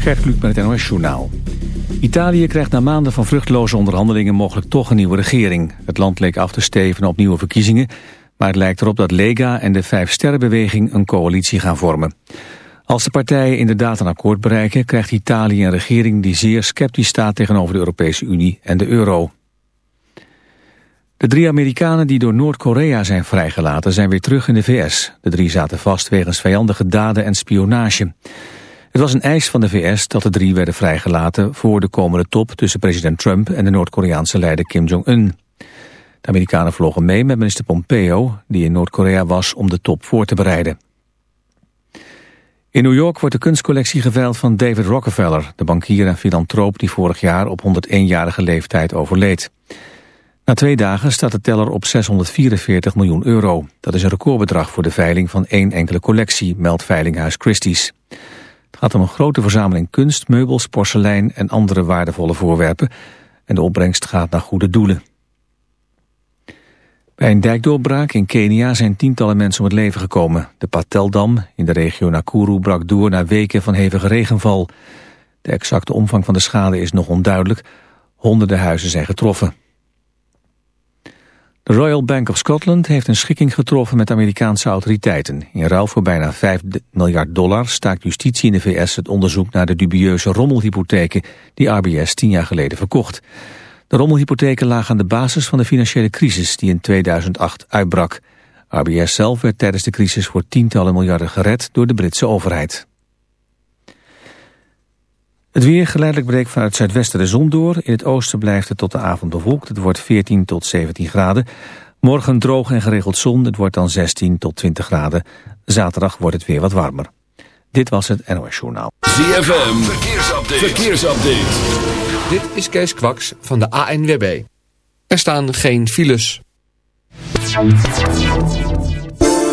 Gert Kluk met het NOS Journaal. Italië krijgt na maanden van vruchtloze onderhandelingen mogelijk toch een nieuwe regering. Het land leek af te steven op nieuwe verkiezingen... maar het lijkt erop dat Lega en de Vijf Sterrenbeweging een coalitie gaan vormen. Als de partijen inderdaad een akkoord bereiken... krijgt Italië een regering die zeer sceptisch staat tegenover de Europese Unie en de euro. De drie Amerikanen die door Noord-Korea zijn vrijgelaten zijn weer terug in de VS. De drie zaten vast wegens vijandige daden en spionage. Het was een eis van de VS dat de drie werden vrijgelaten voor de komende top tussen president Trump en de Noord-Koreaanse leider Kim Jong-un. De Amerikanen vlogen mee met minister Pompeo, die in Noord-Korea was om de top voor te bereiden. In New York wordt de kunstcollectie geveild van David Rockefeller, de bankier en filantroop die vorig jaar op 101-jarige leeftijd overleed. Na twee dagen staat de teller op 644 miljoen euro. Dat is een recordbedrag voor de veiling van één enkele collectie, meldt Veilinghuis Christie's. Het gaat om een grote verzameling kunst, meubels, porselein en andere waardevolle voorwerpen. En de opbrengst gaat naar goede doelen. Bij een dijkdoorbraak in Kenia zijn tientallen mensen om het leven gekomen. De Pateldam in de regio Nakuru brak door na weken van hevige regenval. De exacte omvang van de schade is nog onduidelijk. Honderden huizen zijn getroffen. Royal Bank of Scotland heeft een schikking getroffen met Amerikaanse autoriteiten. In ruil voor bijna 5 miljard dollar staakt justitie in de VS het onderzoek naar de dubieuze rommelhypotheken die RBS tien jaar geleden verkocht. De rommelhypotheken lagen aan de basis van de financiële crisis die in 2008 uitbrak. RBS zelf werd tijdens de crisis voor tientallen miljarden gered door de Britse overheid. Het weer geleidelijk breekt vanuit het zuidwesten de zon door. In het oosten blijft het tot de avond bewolkt. Het wordt 14 tot 17 graden. Morgen droog en geregeld zon. Het wordt dan 16 tot 20 graden. Zaterdag wordt het weer wat warmer. Dit was het NOS Journaal. ZFM, verkeersupdate. verkeersupdate. Dit is Kees Kwaks van de ANWB. Er staan geen files.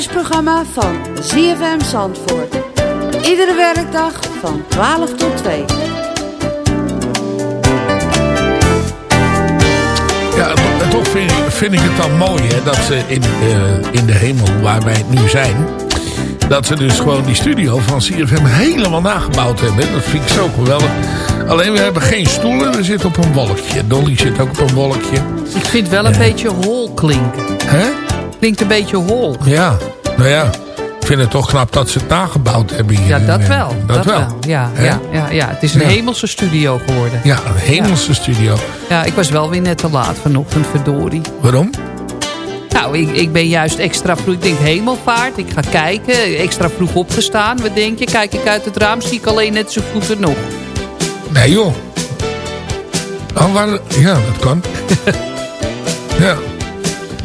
Lunchprogramma van ZFM Zandvoort. Iedere werkdag van 12 tot 2. Ja, toch vind, vind ik het dan mooi hè, dat ze in, uh, in de hemel waar wij nu zijn... dat ze dus gewoon die studio van CFM helemaal nagebouwd hebben. Dat vind ik zo geweldig. Alleen we hebben geen stoelen, we zitten op een wolkje. Dolly zit ook op een wolkje. Ik vind wel een beetje hol klinken. Hè? Klinkt een beetje hol. Ja, nou ja. Ik vind het toch knap dat ze het nagebouwd hebben hier. Ja, dat eh, wel. Dat, wel. Ja, ja, ja, ja, het is een Ja. hemelse studio geworden. Ja, een hemelse studio. Ja, ik was wel weer net te laat vanochtend, verdorie. Waarom? Nou, ik, ik ben juist extra vroeg. Ik denk hemelvaart. Ik ga kijken. Extra vroeg opgestaan. Wat denk je? Kijk ik uit het raam, zie ik alleen net zo goed er nog. Nee joh. Oh, waar, ja, dat kan. ja.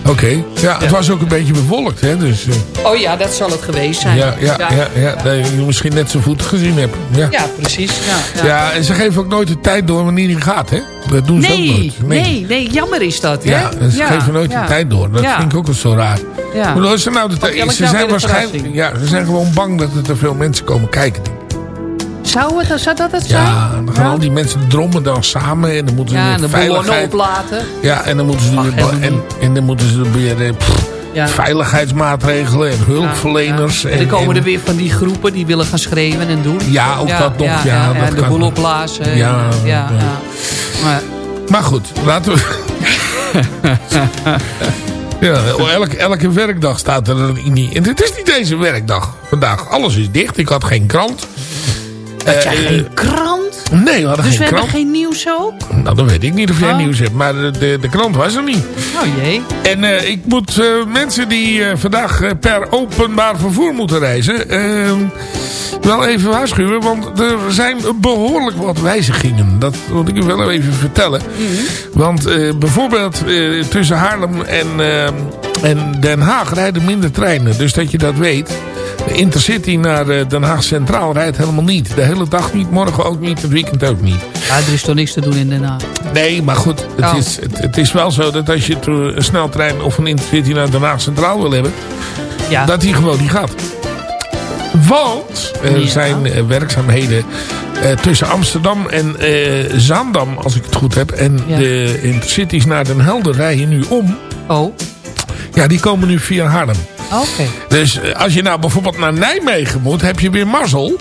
Oké. Ja, het was ook een beetje bevolkt, hè. Dus, eh, Oh ja, dat zal het geweest zijn. ja, ja, ja, ja, dat je misschien net zijn voet gezien hebt. Ja. Ja, precies. Ja, ja. En ze geven ook nooit de tijd door wanneer hij gaat, hè? Dat doen ze ook Nee, nooit. nee, nee, jammer is dat, hè? Ja, en ze geven nooit de tijd door. Dat vind ik ook wel zo raar. Ja. Hoe is er nou de tijd? Ze zijn waarschijnlijk. Ja, ze zijn gewoon bang dat er te veel mensen komen kijken. Zou, het, zou dat het zijn? Ja, dan gaan al die mensen drommen dan samen en dan moeten ze Ja, de ballonnen oplaten. Ja, en dan moeten ze en, niet. en dan moeten ze weer eh, pff, Ja. veiligheidsmaatregelen en hulpverleners. Ja. En, En dan komen en- er weer van die groepen die willen gaan schreeuwen en doen. Ja, ook dat nog, ja, dat en de boel opblazen. Ja, ja. Maar, Maar goed, laten we... ja, elke, elke werkdag staat er in die... En het is niet deze werkdag vandaag. Alles is dicht. Ik had geen krant. Had jij Eh, geen krant? Nee, we hadden Dus geen we krant. hebben geen nieuws ook? Nou, dan weet ik niet of jij Oh. nieuws hebt. Maar de, de, de krant was er niet. Oh jee. En eh, ik moet eh, mensen die eh, vandaag eh, per openbaar vervoer moeten reizen... eh, wel even waarschuwen. Want er zijn behoorlijk wat wijzigingen. Dat wil ik u wel even vertellen. Want eh, bijvoorbeeld eh, tussen Haarlem en, eh, en Den Haag rijden minder treinen. Dus dat je dat weet... De Intercity naar eh, Den Haag Centraal rijdt helemaal niet. De hele dag niet, morgen ook niet, het weekend ook niet. Ja, er is toch niks te doen in Den Haag. Nee, maar goed, het, Oh. is, het, het is wel zo dat als je to- een sneltrein of een intercity naar Den Haag Centraal wil hebben, Ja. dat die gewoon niet gaat. Want er Ja. zijn eh, werkzaamheden eh, tussen Amsterdam en eh, Zaandam, als ik het goed heb. En Ja. de intercities naar Den Helder rijden nu om. Oh, Ja, die komen nu via Haarlem. oké. Dus eh, als je nou bijvoorbeeld naar Nijmegen moet, heb je weer mazzel.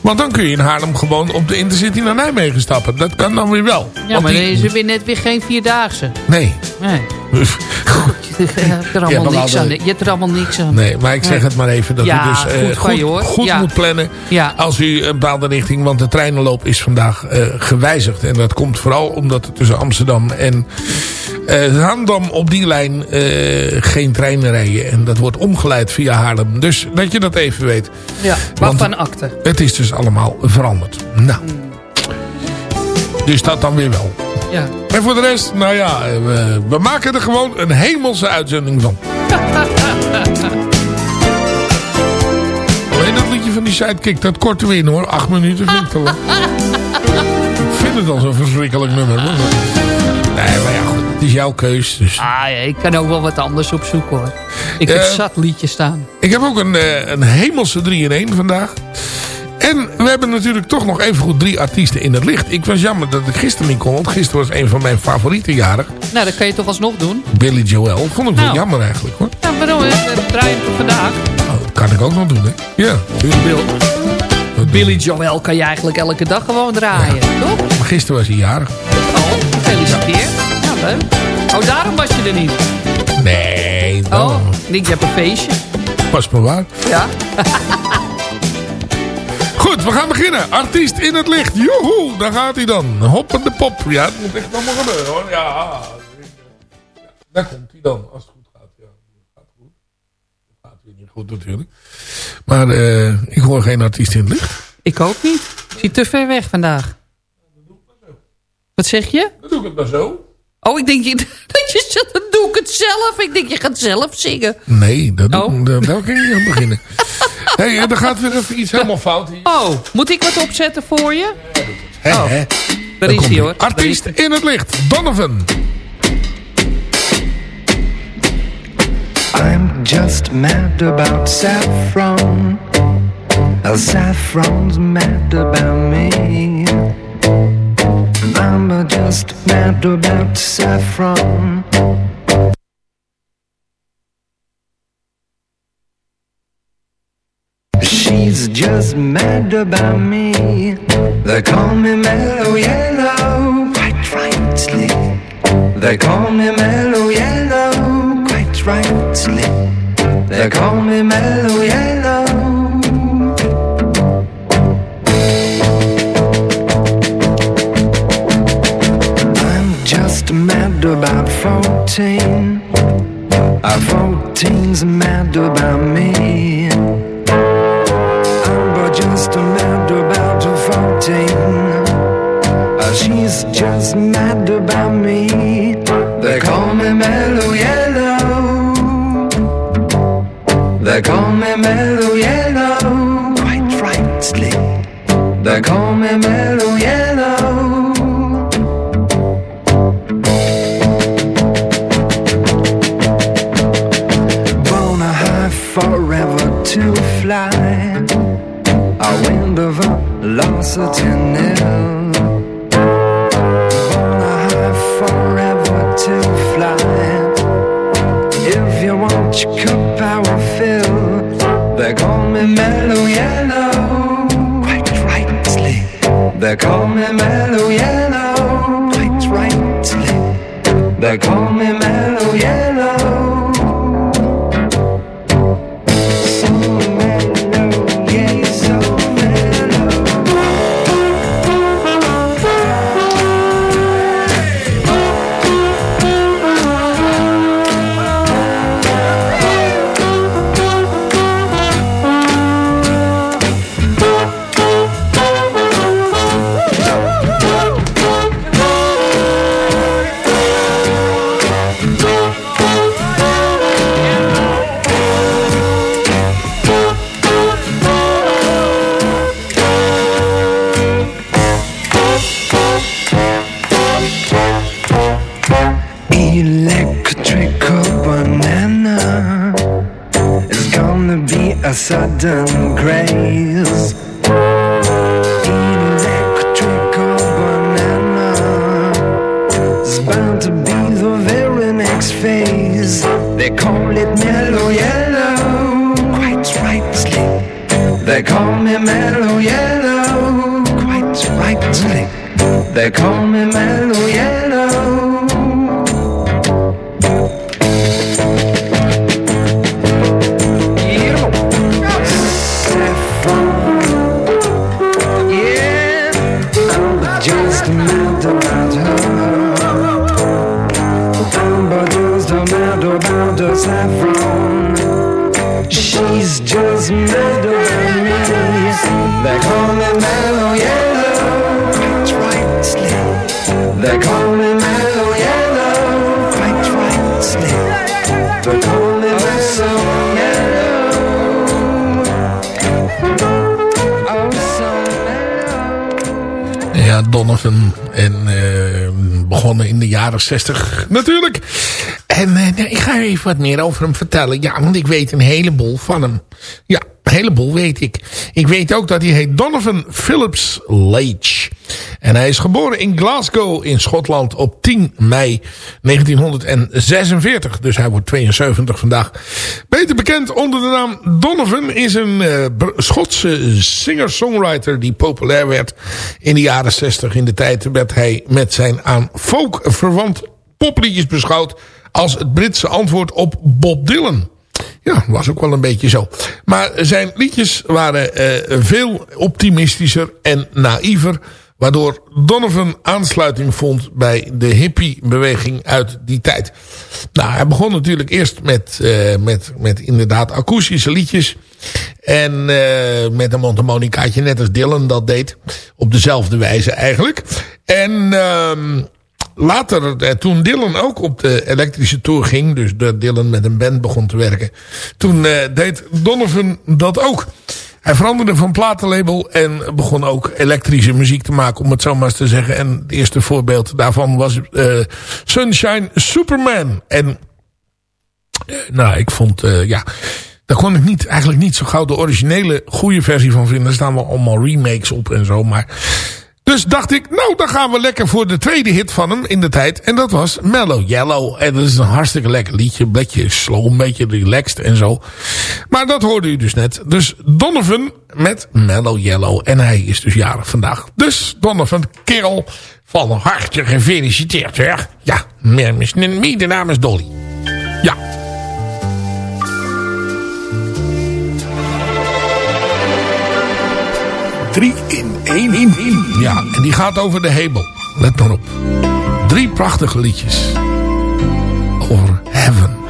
Want dan kun je in Haarlem gewoon op de intercity naar Nijmegen stappen. Dat kan dan weer wel. Ja, maar die- dan is er weer net weer geen vierdaagse. Nee. Nee. Je hebt er allemaal niks aan. Je hebt er allemaal niks aan. Nee, maar ik zeg Nee. het maar even. Dat Ja, u dus eh, goed goed, je, hoor. goed Ja. moet plannen. Als u een bepaalde richting... Want de treinenloop is vandaag eh, gewijzigd. En dat komt vooral omdat er tussen Amsterdam en Zaandam op die lijn eh, geen treinen rijden. En dat wordt omgeleid via Haarlem. Dus dat je dat even weet. Ja, wat van akte. Het is dus allemaal veranderd. Nou. Dus dat dan weer wel. Ja. En voor de rest, nou ja, eh, we, we maken er gewoon een hemelse uitzending van. Alleen dat liedje van die sidekick, dat korten we in hoor. Acht minuten vind ik te lang. ik vind het al zo'n verschrikkelijk nummer. Nee, maar ja goed, het is jouw keus. Dus. Ah, ja, ik kan ook wel wat anders opzoeken hoor. Ik heb Eh, zat liedjes staan. Ik heb ook een, eh, een hemelse 3 in 1 vandaag. En we hebben natuurlijk toch nog even goed drie artiesten in het licht. Ik was jammer dat ik gisteren niet kon. Want gisteren was een van mijn favoriete jarig. Nou, dat kan je toch alsnog doen? Billy Joel. Vond ik wel Nou. jammer eigenlijk hoor. Ja, waarom? We draaien hem vandaag. Oh, dat kan ik ook nog doen hè. Ja. tuurlijk. Billy Joel kan je eigenlijk elke dag gewoon draaien, toch? Maar gisteren was hij jarig. Oh, gefeliciteerd. Ja, Oh, daarom was je er niet. Nee, Oh, dan ik denk, je hebt een feestje. pas maar waar. Ja. Goed, we gaan beginnen. Artiest in het licht. Joehoe, daar gaat hij dan. Hoppende pop. Ja, het moet echt allemaal gebeuren hoor. Ja. Daar komt hij dan, als het goed gaat. Ja, gaat goed. Het gaat weer niet goed natuurlijk. Maar eh, ik hoor geen artiest in het licht. Ik ook niet. Ik zie te ver weg vandaag. Wat zeg je? Dan doe ik het maar zo. Oh, ik denk je- dat je zegt, dan doe ik het zelf. Ik denk, je gaat zelf zingen. Nee, dat doe, Oh. daar, daar kan je niet aan beginnen. Hé, hey, er gaat weer even iets helemaal fout hier. Oh, moet ik wat opzetten voor je? Hè, Oh. Daar is hij hoor. Artiest in het licht, Donovan. I'm just mad about saffron. Oh, saffron's mad about me. I'm just mad about saffron. She's just mad about me. They call me mellow yellow, quite rightly. They call me mellow yellow, quite rightly. They call me Mellow Yellow. About 14. Uh, 14's mad about me. I'm but just mad about 14. Uh, she's just mad about me. They call me Mellow Yellow. They call me Mellow Yellow. Quite rightly. They call me Mellow Yellow. They call me Mellow Yellow. Quite rightly. They call London jaren 60 natuurlijk. En eh, ik ga even wat meer over hem vertellen. Ja, want ik weet een heleboel van hem. Ja, een heleboel weet ik. Ik weet ook dat hij heet Donovan Phillips Leitch. En hij is geboren in Glasgow in Schotland op 10 mei 1946. Dus hij wordt 72 vandaag. Beter bekend onder de naam Donovan is een eh, Schotse singer-songwriter die populair werd in de jaren 60. In de tijd werd hij met zijn aan folk verwant popliedjes beschouwd als het Britse antwoord op Bob Dylan. Ja, was ook wel een beetje zo. Maar zijn liedjes waren eh, veel optimistischer en naïver. Waardoor Donovan aansluiting vond bij de hippie-beweging uit die tijd. Nou, hij begon natuurlijk eerst met, eh, met, met inderdaad akoestische liedjes. En eh, met een mondharmonicaatje, net als Dylan dat deed. Op dezelfde wijze eigenlijk. En... ehm later, eh, toen Dylan ook op de elektrische tour ging... dus dat Dylan met een band begon te werken... toen deed Donovan dat ook. Hij veranderde van platenlabel en begon ook elektrische muziek te maken... om het zo maar eens te zeggen. En het eerste voorbeeld daarvan was eh, Sunshine Superman. En eh, nou, ik vond, eh, ja... Daar kon ik niet, eigenlijk niet zo gauw de originele goede versie van vinden. Er staan wel allemaal remakes op en zo. Maar dus dacht ik, nou dan gaan we lekker voor de tweede hit van hem in de tijd. En dat was Mellow Yellow. En dat is een hartstikke lekker liedje. Een beetje slow, een beetje relaxed en zo. Maar dat hoorde u dus net. Dus Donovan met Mellow Yellow. En hij is dus jarig vandaag. Dus Donovan, kerel, van harte gefeliciteerd. Hè? Ja, mijn naam is Dolly. Ja. Drie in één. In, in. Ja, en die gaat over de hemel. Let maar op. Drie prachtige liedjes. Over heaven.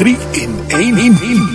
3 in 1.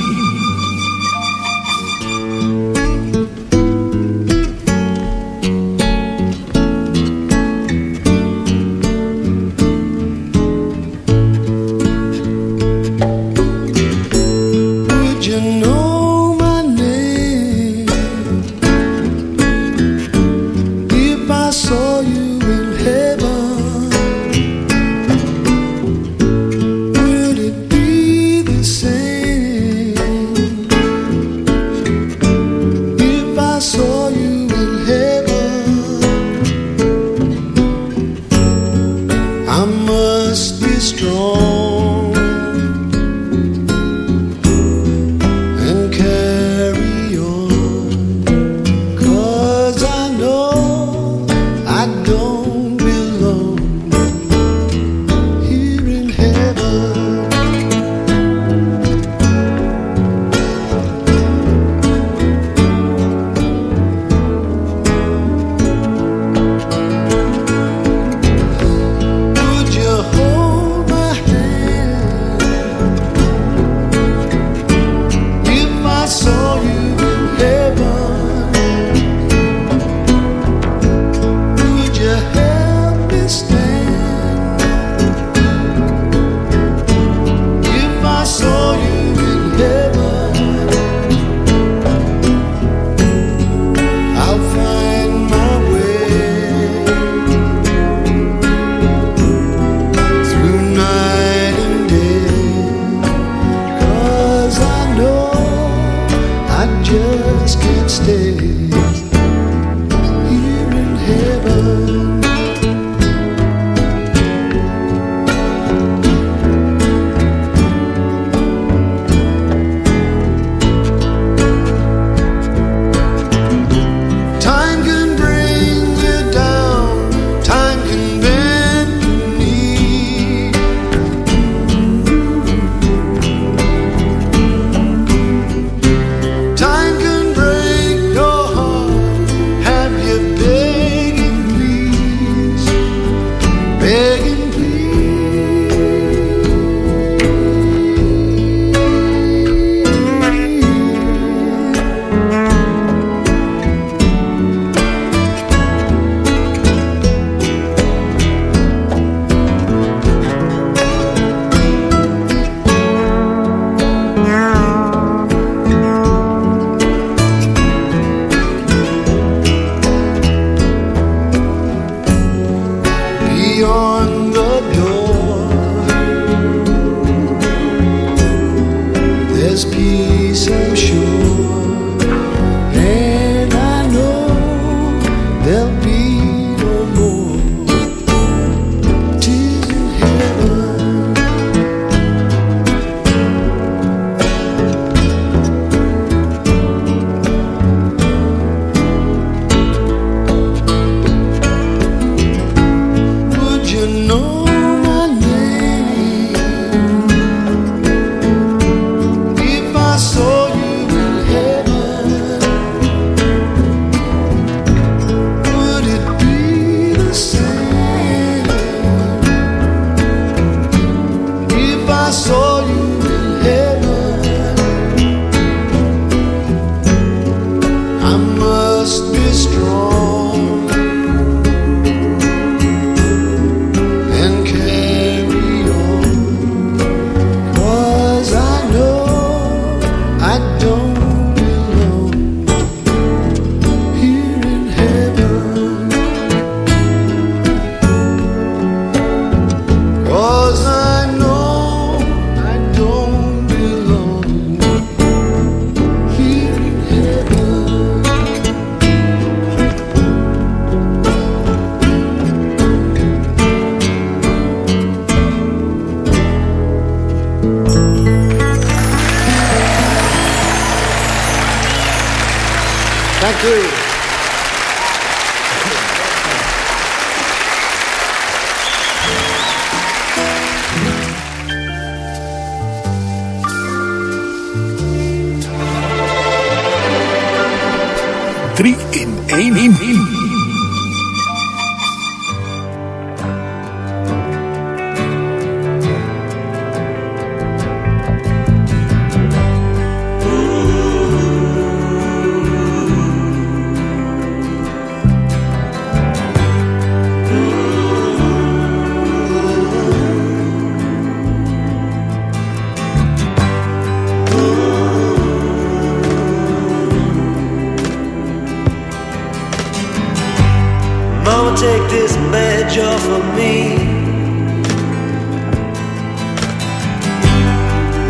Take this badge off of me.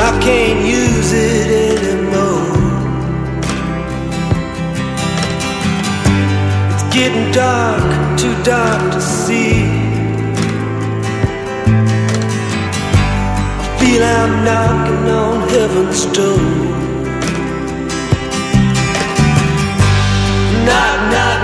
I can't use it anymore. It's getting dark, too dark to see. I feel I'm knocking on heaven's door. Knock, knock,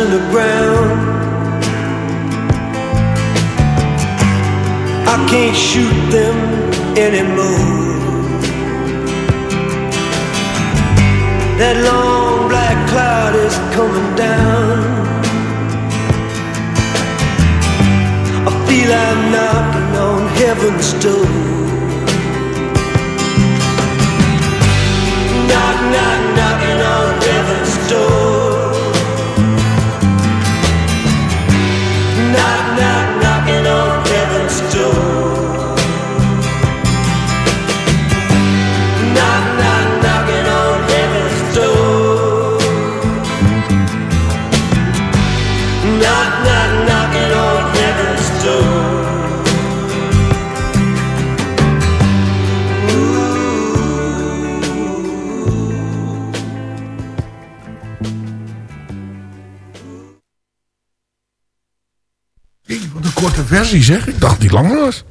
in the ground. I can't shoot them anymore. That long black cloud is coming down. I feel I'm knocking on heaven's door. Knock, knock, knocking versie zeg. Ik dacht die langer was.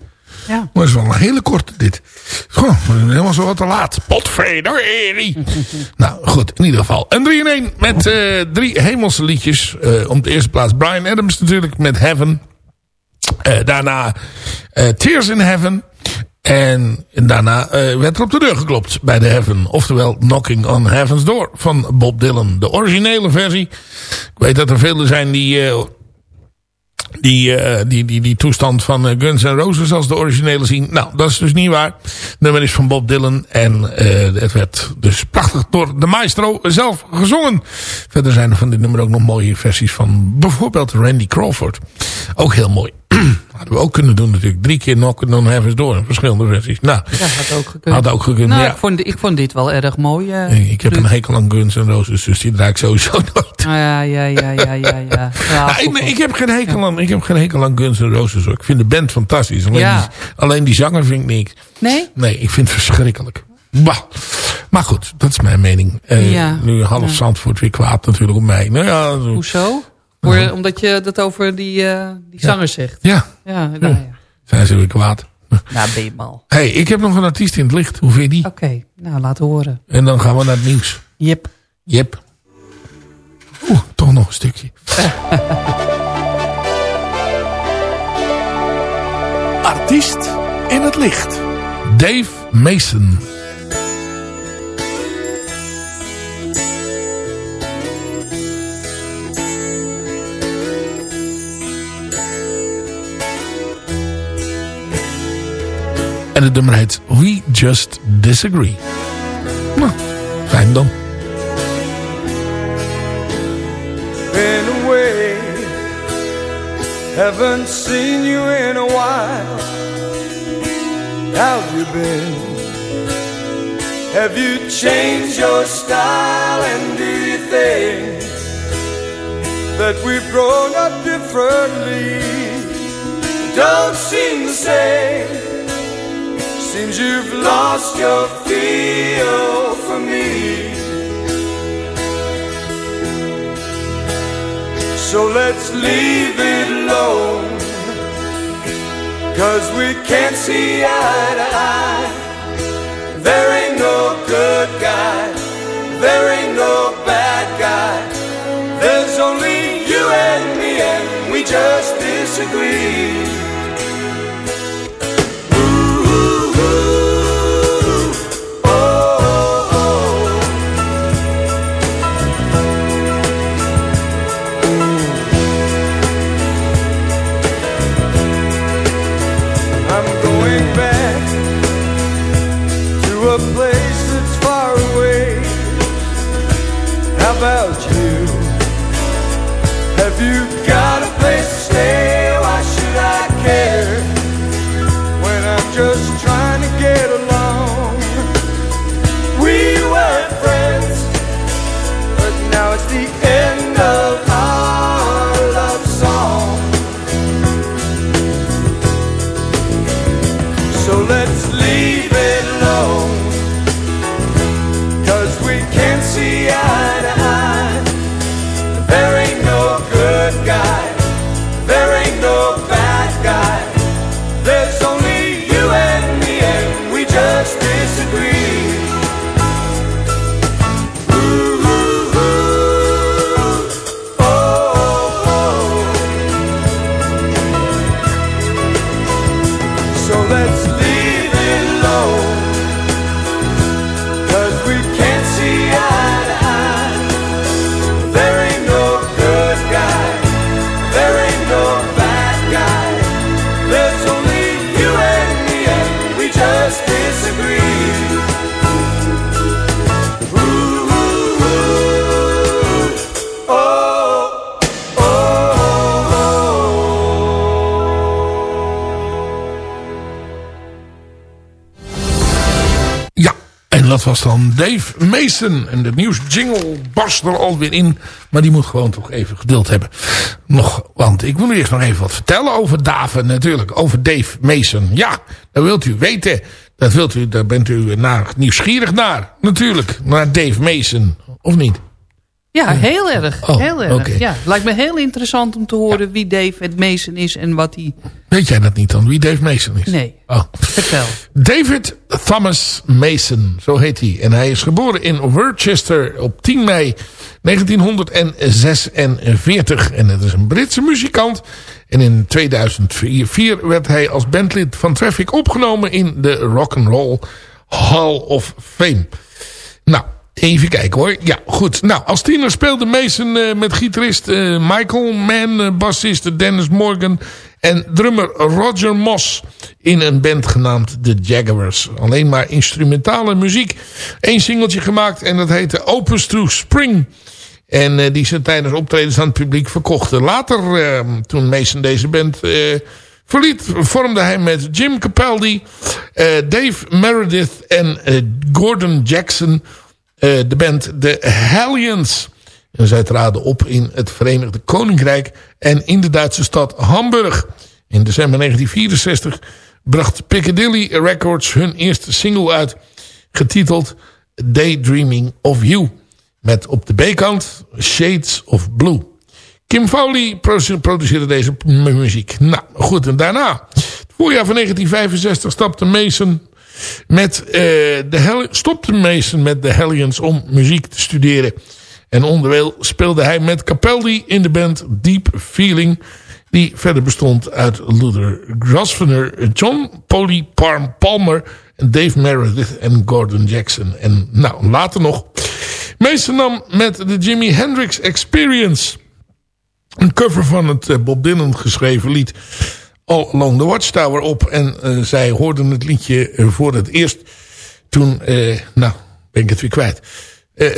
Ja. Maar het is wel een hele korte dit. Gewoon, helemaal zo wat te laat. Potverdorie. nou goed, in ieder geval. Een 3 in 1 met eh, drie hemelse liedjes. Eh, op de eerste plaats Brian Adams natuurlijk met Heaven. Eh, daarna Tears in Heaven. En, en daarna werd er op de deur geklopt bij de Heaven. Oftewel Knocking on Heaven's Door van Bob Dylan. De originele versie. Ik weet dat er velen zijn die... die, eh, die, die, die toestand van eh, Guns N' Roses als de originele zien. Nou, dat is dus niet waar. Het nummer is van Bob Dylan en eh, het werd dus prachtig door de maestro zelf gezongen. Verder zijn er van dit nummer ook nog mooie versies van bijvoorbeeld Randy Crawford. Ook heel mooi. Hadden we ook kunnen doen natuurlijk. Drie keer knock and then have door. Verschillende versies. Nou, Ja, had ook gekund. had ook gekund. Nou, ja. ik, vond, ik vond dit wel erg mooi. eh, Ik heb een hekel aan Guns N' Roses, dus die draai ik sowieso nooit. Ah, ja, ja, ja, ja, ja. ja. ja Nou, ik, heb geen hekel aan, ik heb geen hekel aan Guns N' Roses. Hoor. Ik vind de band fantastisch. Alleen, Ja. die, alleen die zanger vind ik niks. Nee? Nee, ik vind het verschrikkelijk. Bah. Maar goed, dat is mijn mening. Eh, Ja. Nu half Ja. Zandvoort weer kwaad natuurlijk op mij. Nou ja, zo- Omdat je dat over die, eh, die zanger zegt. ja Ja, nou ja. zijn ze weer kwaad. Nou, ben je mal. hey, ik heb nog een artiest in het licht. Hoe vind je die? Oké, nou, laten horen. En dan gaan we naar het nieuws. Jep. Jep. Oeh, toch nog een stukje. Artiest in het licht. Dave Mason. En het nummer heet We Just Disagree. Nou, fijn dan. been away. Haven't seen you in a while. How've you been? Have you changed your style? And do you think that we've grown up differently? Don't seem the same. Seems you've lost your feel for me. So let's leave it alone. Cause we can't see eye to eye. There ain't no good guy. There ain't no bad guy. There's only you and me, and we just disagree. Dat was dan Dave Mason. En de nieuws jingle barst er alweer in. Maar die moet gewoon toch even geduld hebben. Nog, want ik moet u eerst nog even wat vertellen over Dave natuurlijk. Over Dave Mason. Ja, dat wilt u weten. Dat wilt u, daar bent u naar, nieuwsgierig naar. Natuurlijk, naar Dave Mason. Of niet? Ja, heel erg. Oh, heel erg. oké. Ja, lijkt me heel interessant om te horen wie David Mason is en wat hij... Weet jij dat niet dan, wie Dave Mason is? Nee, Oh. vertel. David Thomas Mason, zo heet hij. En hij is geboren in Worcester op 10 mei 1946. En het is een Britse muzikant. En in 2004 werd hij als bandlid van Traffic opgenomen in de Rock and Roll Hall of Fame. Even kijken hoor. Ja, goed. Nou, als tiener speelde Mason uh, met gitarist uh, Michael Mann, uh, bassist Dennis Morgan en drummer Roger Moss in een band genaamd The Jaguars. Alleen maar instrumentale muziek. Eén singeltje gemaakt en dat heette Opus to Spring. En die ze tijdens optredens aan het publiek verkochten. Later, toen Mason deze band verliet, vormde hij met Jim Capaldi, Dave Meredith en Gordon Jackson de band The Hellions. En zij traden op in het Verenigde Koninkrijk en in de Duitse stad Hamburg. In december 1964 bracht Piccadilly Records hun eerste single uit, getiteld Daydreaming of You. Met op de B-kant Shades of Blue. Kim Foley produceerde deze muziek. Nou, goed, en daarna, het voorjaar van 1965, stapte Mason met, uh, de stopte Mason met de Hellions om muziek te studeren. En onderwijl speelde hij met Capaldi in de band Deep Feeling. Die verder bestond uit Luther Grosvenor, John Polly Palmer, Dave Meredith en Gordon Jackson. En nou, later nog. Mason nam met de Jimi Hendrix Experience... een cover van het eh, Bob Dylan geschreven lied... All Along the Watchtower op. En uh, zij hoorden het liedje uh, voor het eerst. Toen, uh, nou, ben ik het weer kwijt.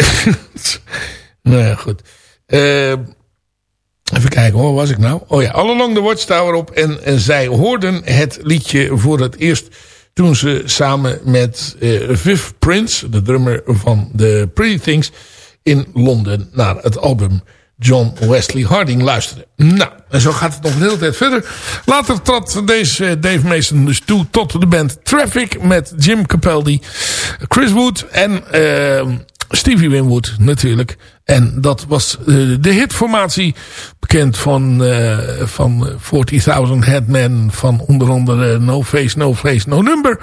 nou ja, goed. even kijken, waar was ik nou? Oh ja, All Along the Watchtower op. En, en zij hoorden het liedje voor het eerst toen ze samen met Viv Prince, de drummer van The Pretty Things, in Londen naar het album John Wesley Harding luisterde. Nou, en zo gaat het nog een hele tijd verder. Later trad deze eh, Dave Mason dus toe tot de band Traffic met Jim Capaldi, Chris Wood en uh, Stevie Winwood natuurlijk. En dat was uh, de hitformatie bekend van, uh, van 40.000 Headmen. Van onder andere No Face, No Face, No Number.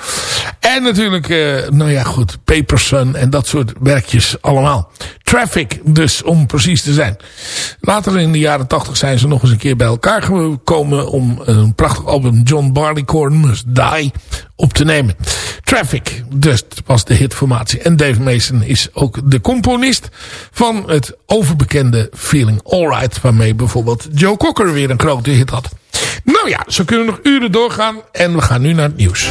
En natuurlijk, uh, nou ja goed, Paperson en dat soort werkjes allemaal. Traffic dus, om precies te zijn. Later in de jaren 80 zijn ze nog eens een keer bij elkaar gekomen om een prachtig album John Barleycorn Must Die op te nemen. Traffic, dus was de hitformatie. En Dave Mason is ook de componist van het overbekende Feeling Alright. Waarmee bijvoorbeeld Joe Cocker weer een grote hit had. Nou ja, zo kunnen we nog uren doorgaan. En we gaan nu naar het nieuws.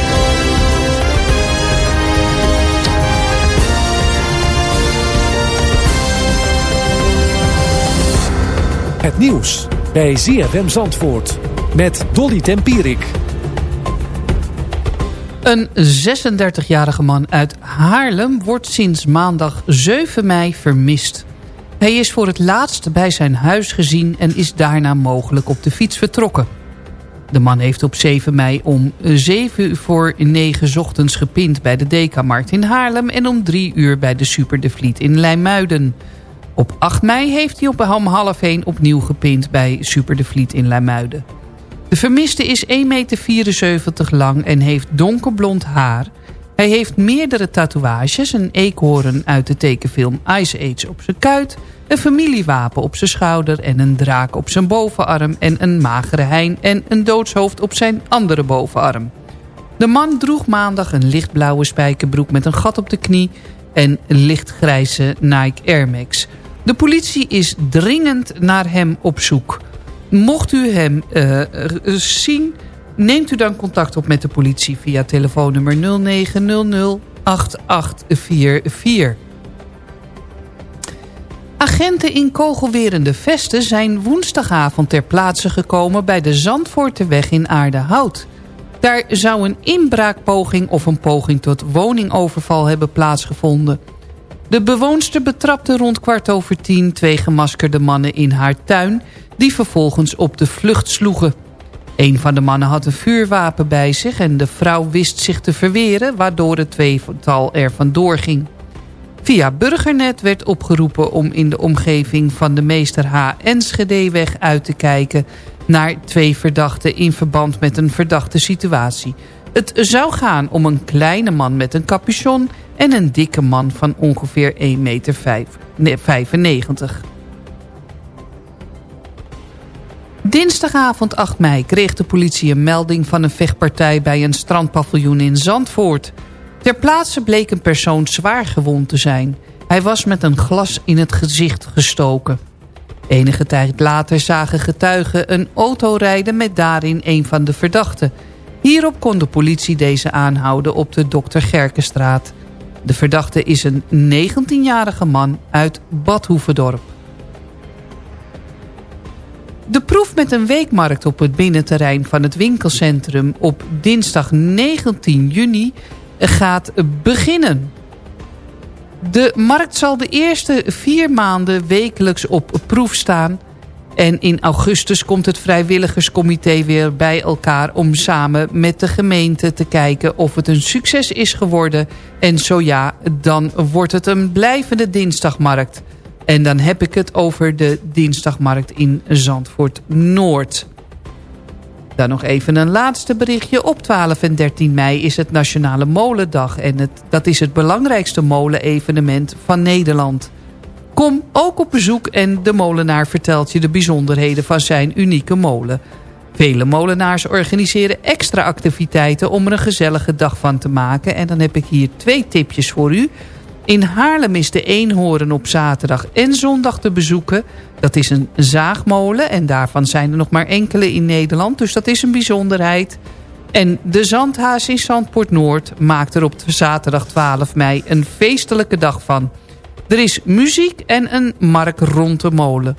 Het nieuws bij ZFM Zandvoort met Dolly Tempierik. Een 36-jarige man uit Haarlem wordt sinds maandag 7 mei vermist. Hij is voor het laatst bij zijn huis gezien en is daarna mogelijk op de fiets vertrokken. De man heeft op 7 mei om 7 voor 9 ochtends gepind bij de Dekamarkt in Haarlem... en om 3 uur bij de Super de Vliet in Leimuiden. Op 8 mei heeft hij op half 1 opnieuw gepind bij Super de Vliet in Leimuiden. De vermiste is 1,74 meter lang en heeft donkerblond haar. Hij heeft meerdere tatoeages, een eekhoorn uit de tekenfilm Ice Age op zijn kuit... een familiewapen op zijn schouder en een draak op zijn bovenarm... en een magere hein en een doodshoofd op zijn andere bovenarm. De man droeg maandag een lichtblauwe spijkerbroek met een gat op de knie... en lichtgrijze Nike Air Max. De politie is dringend naar hem op zoek... Mocht u hem uh, zien, neemt u dan contact op met de politie via telefoonnummer 0900 8844. Agenten in kogelwerende vesten zijn woensdagavond ter plaatse gekomen bij de Zandvoorteweg in Aardehout. Daar zou een inbraakpoging of een poging tot woningoverval hebben plaatsgevonden. De bewoonster betrapte rond kwart over tien twee gemaskerde mannen in haar tuin die vervolgens op de vlucht sloegen. Een van de mannen had een vuurwapen bij zich en de vrouw wist zich te verweren... waardoor het tweetal er vandoor ging. Via Burgernet werd opgeroepen om in de omgeving van de Meester H. Enschedeweg uit te kijken... naar twee verdachten in verband met een verdachte situatie. Het zou gaan om een kleine man met een capuchon... en een dikke man van ongeveer 1,95 meter. Dinsdagavond 8 mei kreeg de politie een melding van een vechtpartij bij een strandpaviljoen in Zandvoort. Ter plaatse bleek een persoon zwaar gewond te zijn. Hij was met een glas in het gezicht gestoken. Enige tijd later zagen getuigen een auto rijden met daarin een van de verdachten. Hierop kon de politie deze aanhouden op de Dr. Gerkenstraat. De verdachte is een 19-jarige man uit Badhoevedorp. De proef met een weekmarkt op het binnenterrein van het winkelcentrum op dinsdag 19 juni gaat beginnen. De markt zal de eerste vier maanden wekelijks op proef staan. En in augustus komt het vrijwilligerscomité weer bij elkaar... om samen met de gemeente te kijken of het een succes is geworden. En zo ja, dan wordt het een blijvende dinsdagmarkt. En dan heb ik het over de dinsdagmarkt in Zandvoort Noord. Dan nog even een laatste berichtje. Op 12 en 13 mei is het Nationale Molendag. En dat is het belangrijkste molenevenement van Nederland. Kom ook op bezoek en de molenaar vertelt je de bijzonderheden van zijn unieke molen. Vele molenaars organiseren extra activiteiten om er een gezellige dag van te maken. En dan heb ik hier twee tipjes voor u. In Haarlem is de Eenhoorn op zaterdag en zondag te bezoeken. Dat is een zaagmolen en daarvan zijn er nog maar enkele in Nederland. Dus dat is een bijzonderheid. En de Zandhaas in Zandpoort Noord maakt er op zaterdag 12 mei een feestelijke dag van. Er is muziek en een mark rond de molen.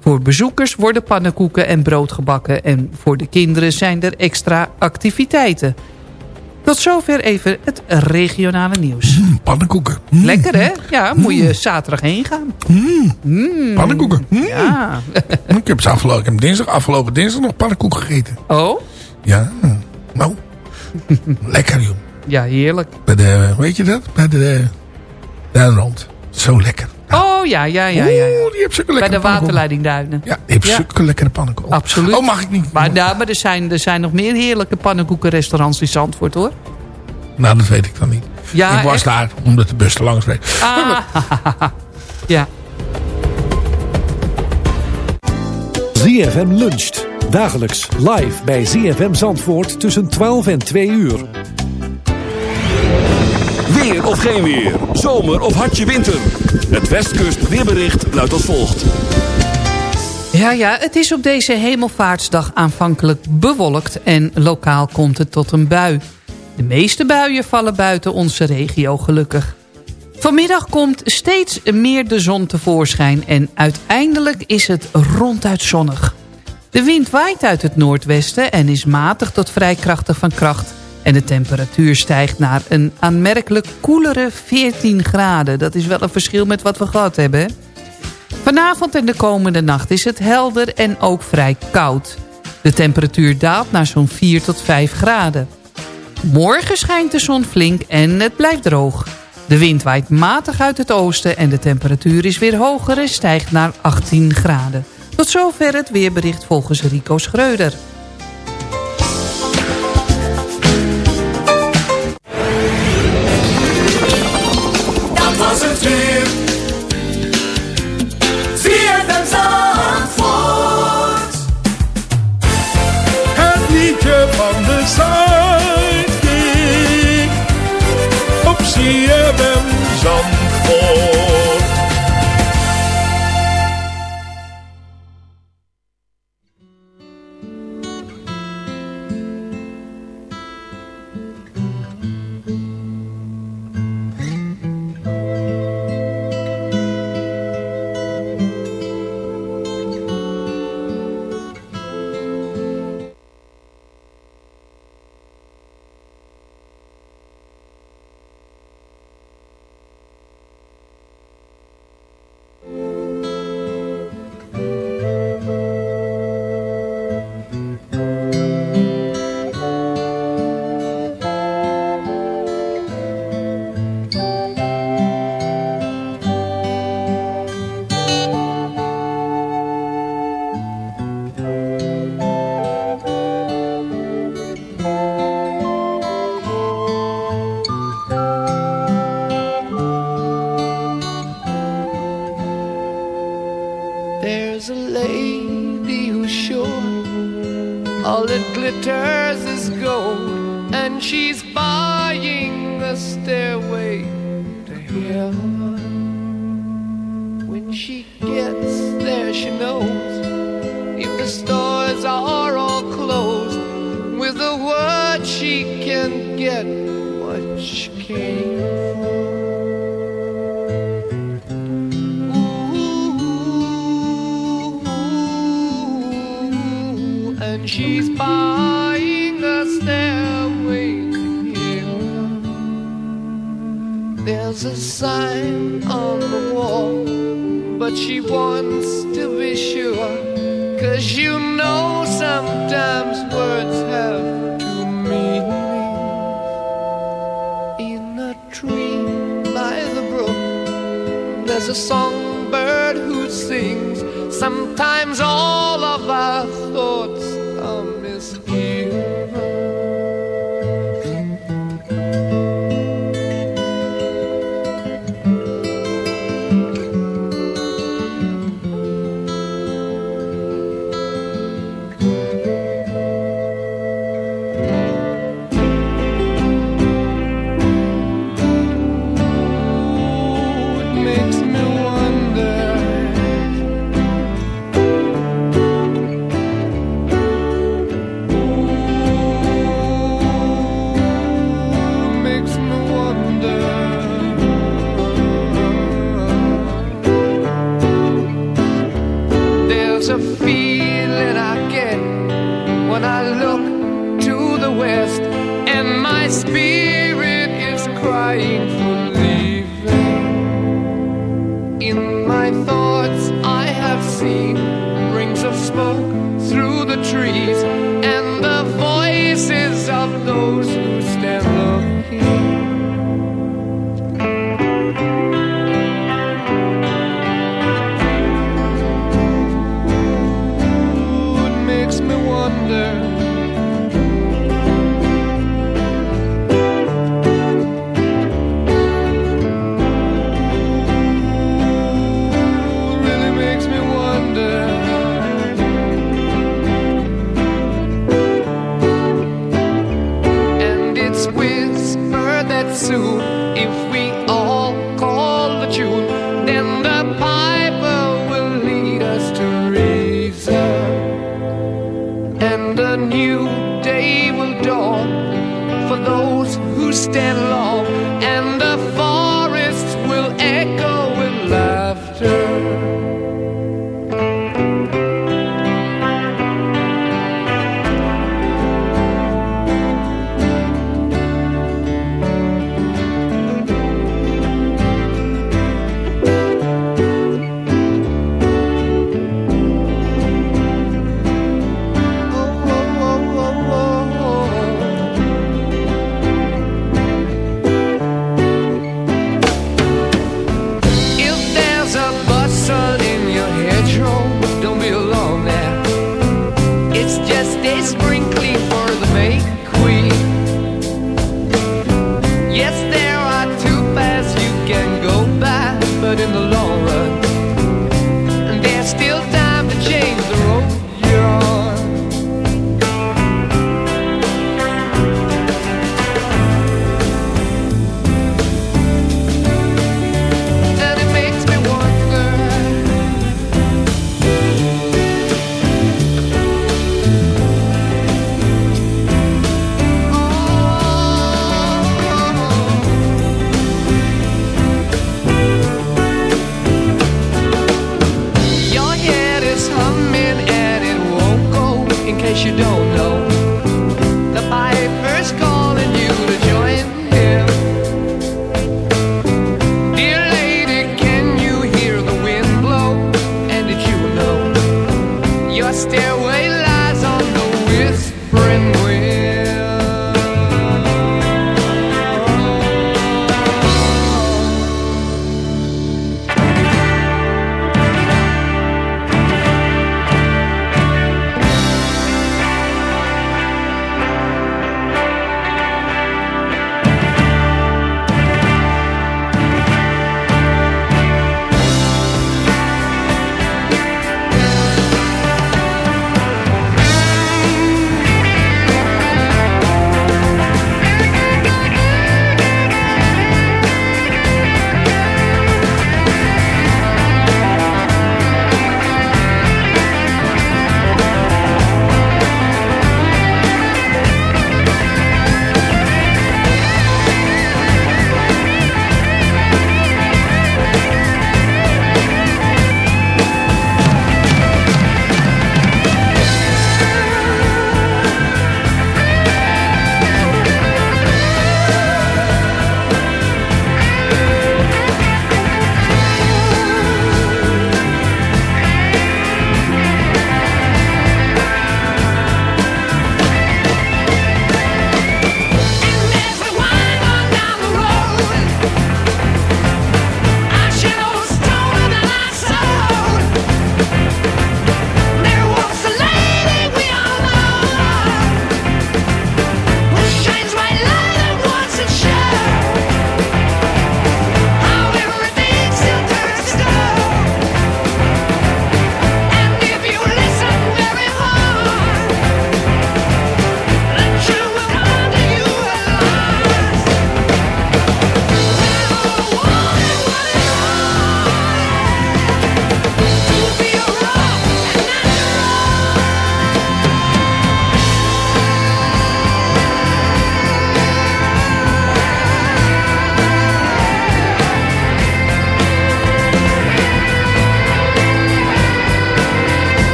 Voor bezoekers worden pannenkoeken en brood gebakken... en voor de kinderen zijn er extra activiteiten... Tot zover even het regionale nieuws. Mm, pannenkoeken. Mm. Lekker hè? Ja, moet je zaterdag heen gaan. Mm. Pannenkoeken. Ja. ik, heb afgelopen, ik heb dinsdag, afgelopen dinsdag nog pannenkoeken gegeten. Oh? Ja. Nou. lekker joh. Ja, heerlijk. Bij de, weet je dat? Bij de, de rond. Zo lekker. Oh ja, ja, ja. ja, ja. Oeh, die heeft zulke Bij lekkere de waterleidingduinen. Ja, die heeft Ja. zulke lekkere pannenkoeken. Absoluut. Oh, mag ik niet? Maar, ja, maar er, zijn, er zijn nog meer heerlijke pannenkoekenrestaurants in Zandvoort hoor. Nou, dat weet ik dan niet. Ja, ik was echt? daar omdat de bus te langs reed. Ah, ja. ZFM luncht. Dagelijks live bij ZFM Zandvoort tussen 12 en 2 uur. Weer of geen weer. Zomer of hartje winter. Het Westkust weerbericht luidt als volgt. Ja, ja, het is op deze hemelvaartsdag aanvankelijk bewolkt en lokaal komt het tot een bui. De meeste buien vallen buiten onze regio gelukkig. Vanmiddag komt steeds meer de zon tevoorschijn en uiteindelijk is het ronduit zonnig. De wind waait uit het noordwesten en is matig tot vrij krachtig van kracht. En de temperatuur stijgt naar een aanmerkelijk koelere 14 graden. Dat is wel een verschil met wat we gehad hebben. Vanavond en de komende nacht is het helder en ook vrij koud. De temperatuur daalt naar zo'n 4 tot 5 graden. Morgen schijnt de zon flink en het blijft droog. De wind waait matig uit het oosten en de temperatuur is weer hoger en stijgt naar 18 graden. Tot zover het weerbericht volgens Rico Schreuder.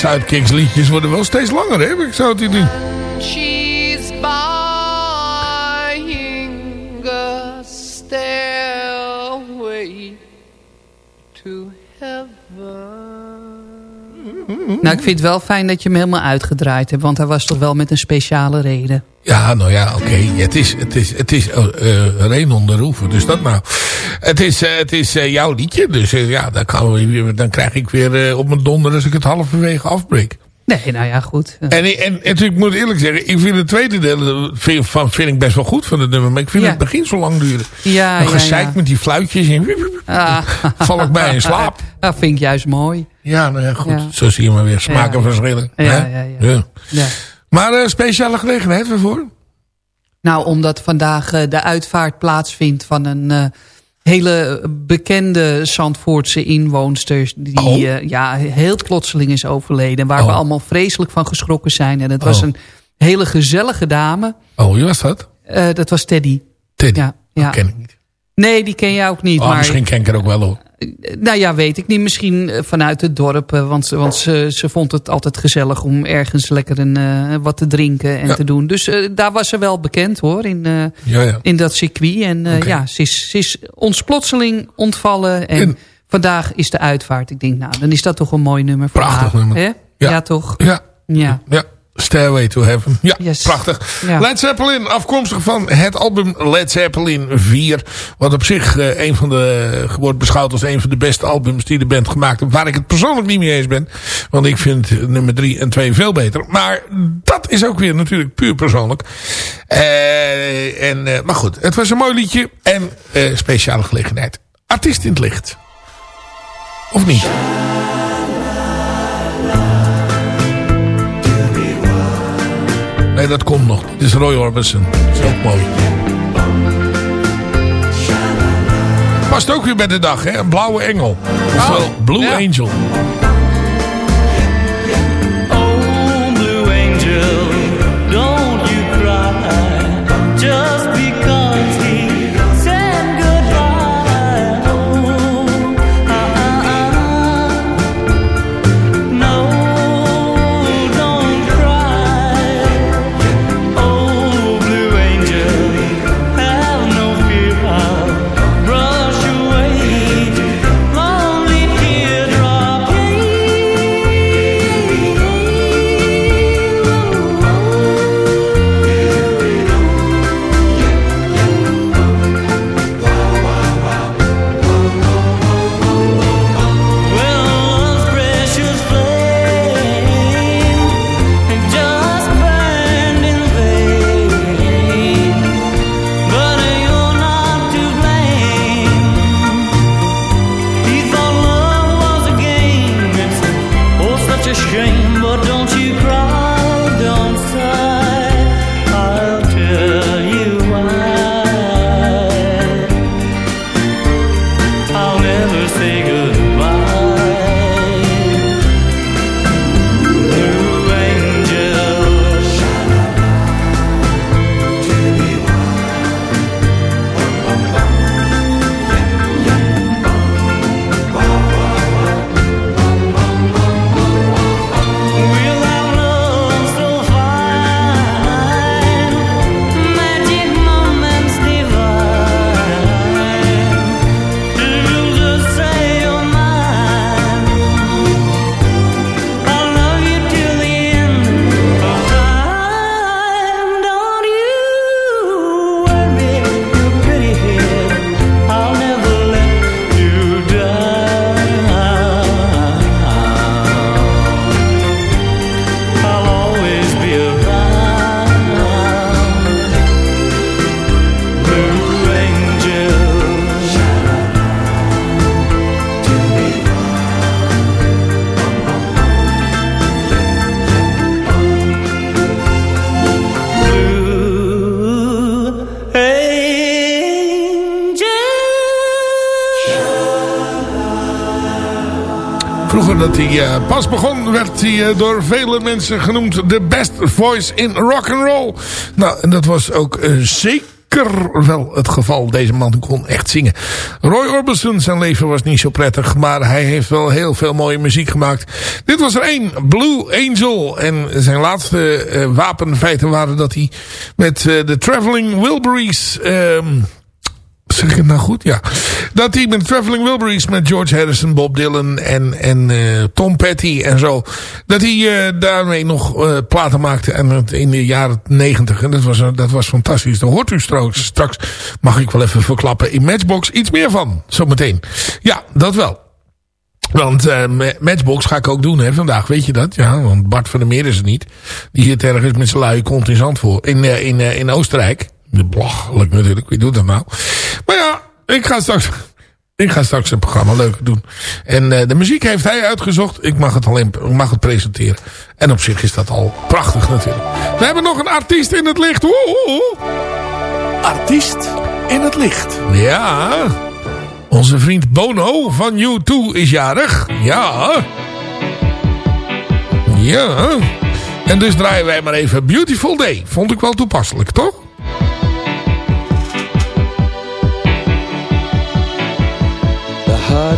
Sidekicks liedjes worden wel steeds langer, hè? Ik zou het idee. She's buying a stairway to heaven. Nou, ik vind het wel fijn dat je hem helemaal uitgedraaid hebt. Want hij was toch wel met een speciale reden. Ja, nou ja, oké. Het is, het is, het is uh, Renon de Roeven, dus dat nou. Het is, uh, het is uh, jouw liedje, dus ja, dan, kan we dan krijg ik weer op mijn donder als ik het halverwege afbreek. Nee, nou ja, goed. En, en, en, en ik moet eerlijk zeggen, ik vind het tweede deel vind, van, vind ik best wel goed van het nummer. Maar ik vind Ja. het begin zo lang duren. Ja, Nog ja, gezeik ja. met die fluitjes en Ah. val ik bij in slaap. Dat vind ik juist mooi. Ja, nou ja, goed. Zo zie je maar weer. Smaken Ja. verschillen. Ja, ja, ja. Ja. Maar eh, speciale gelegenheid waarvoor? Nou, omdat vandaag eh, de uitvaart plaatsvindt van een eh, hele bekende Zandvoortse inwoonster... die Oh. eh, ja, heel plotseling is overleden. Waar we Oh. allemaal vreselijk van geschrokken zijn. En het was Oh. een hele gezellige dame. Oh, wie was dat? Eh, dat was Teddy. Teddy. Ja, ja. Ken ik niet. Nee, die ken jij ook niet. Maar, misschien ken ik er ook wel hoor. Nou ja, weet ik niet. Misschien eh, vanuit het dorp. eh, Want, ze- want ze, ze vond het altijd gezellig om ergens lekker een, eh, wat te drinken en Ja. te doen. Dus daar was ze wel bekend hoor. In, Ja, ja. in dat circuit. En ja, ze is, ze is ons plotseling ontvallen. En, En- vandaag is de uitvaart. Ik denk, nou, dan is dat toch een mooi nummer voor Prachtig haar. nummer. Hè? Ja. Ja. toch? Ja, Ja. Stairway to Heaven. Ja, Yes. prachtig. Ja. Led Zeppelin, afkomstig van het album Led Zeppelin 4. Wat op zich eh, een van de, wordt beschouwd als een van de beste albums die de band gemaakt heeft. Waar ik het persoonlijk niet mee eens ben. Want ik vind nummer 3 en 2 veel beter. Maar dat is ook weer natuurlijk puur persoonlijk. Eh, en, eh, maar goed, het was een mooi liedje. En speciale gelegenheid. Artiest in het licht. Of niet? Nee, dat komt nog. Dit is Roy Orbison. Dat is ook mooi. Past ook weer bij de dag, hè? Een blauwe engel. Oftewel Blue ja. Angel. Eh, pas begon, werd hij eh, door vele mensen genoemd de best voice in rock and roll. Nou, en dat was ook eh, zeker wel het geval. Deze man kon echt zingen. Roy Orbison, zijn leven was niet zo prettig. Maar hij heeft wel heel veel mooie muziek gemaakt. Dit was er één. Blue Angel. En zijn laatste wapenfeiten waren dat hij met de Traveling Wilburys... ehm, Zeg ik nou goed? Ja. Dat hij met Traveling Wilburys met George Harrison, Bob Dylan en, en eh, Tom Petty en zo. Dat hij eh, daarmee nog eh, platen maakte en in de jaren negentig. En dat was, dat was fantastisch. Daar hoort u straks, straks, mag ik wel even verklappen, in Matchbox iets meer van. Zometeen. Ja, dat wel. Want Ma- Matchbox ga ik ook doen hè, vandaag, weet je dat? Ja, want Bart van der Meer is er niet. Die zit ergens met zijn luie kont in Zandvoort. In, in, in Oostenrijk. Belachelijk natuurlijk, wie doet dat nou? Maar ja, ik ga straks... Ik ga straks een programma leuk doen. En eh, de muziek heeft hij uitgezocht. Ik mag het alleen ik mag het presenteren. En op zich is dat al prachtig natuurlijk. We hebben nog een artiest in het licht. Woehoe. Artiest in het licht. Ja. Onze vriend Bono van U2 is jarig. Ja. Ja. En dus draaien wij maar even Beautiful Day. Vond ik wel toepasselijk, toch?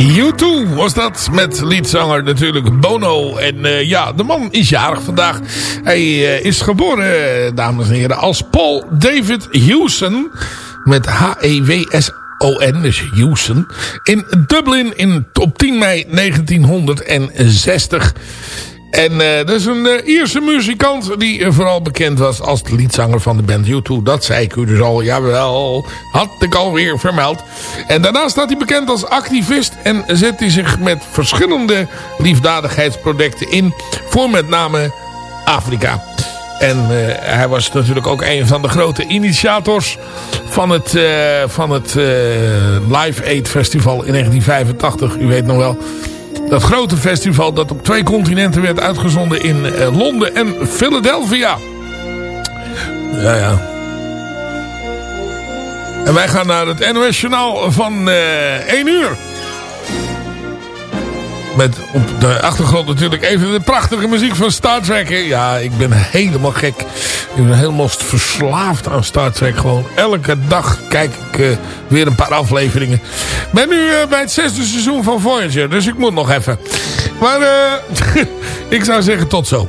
U2 was dat met liedzanger natuurlijk Bono. En eh, ja, de man is jarig vandaag. Hij eh, is geboren, eh, dames en heren, als Paul David Hewson. Met H-E-W-S-O-N, dus Hewson. In Dublin in, op 10 mei 1960. En eh, dat is een eh, Ierse muzikant die eh, vooral bekend was als de liedzanger van de band U2. Dat zei ik u dus al, jawel, had ik alweer vermeld. En daarnaast staat hij bekend als activist en zet hij zich met verschillende liefdadigheidsprojecten in. Voor met name Afrika. En hij was natuurlijk ook een van de grote initiators van het, van het Live Aid Festival in 1985. U weet nog wel, dat grote festival dat op twee continenten werd uitgezonden in eh, Londen en Philadelphia. Ja, ja. En wij gaan naar het NOS Journaal van eh 1 uur. Met op de achtergrond natuurlijk even de prachtige muziek van Star Trek. Ja, ik ben helemaal gek. Ik ben helemaal verslaafd aan Star Trek. Gewoon elke dag kijk ik eh, weer een paar afleveringen. Ik ben nu eh, bij het zesde seizoen van Voyager. Dus ik moet nog even. Maar eh, ik zou zeggen tot zo.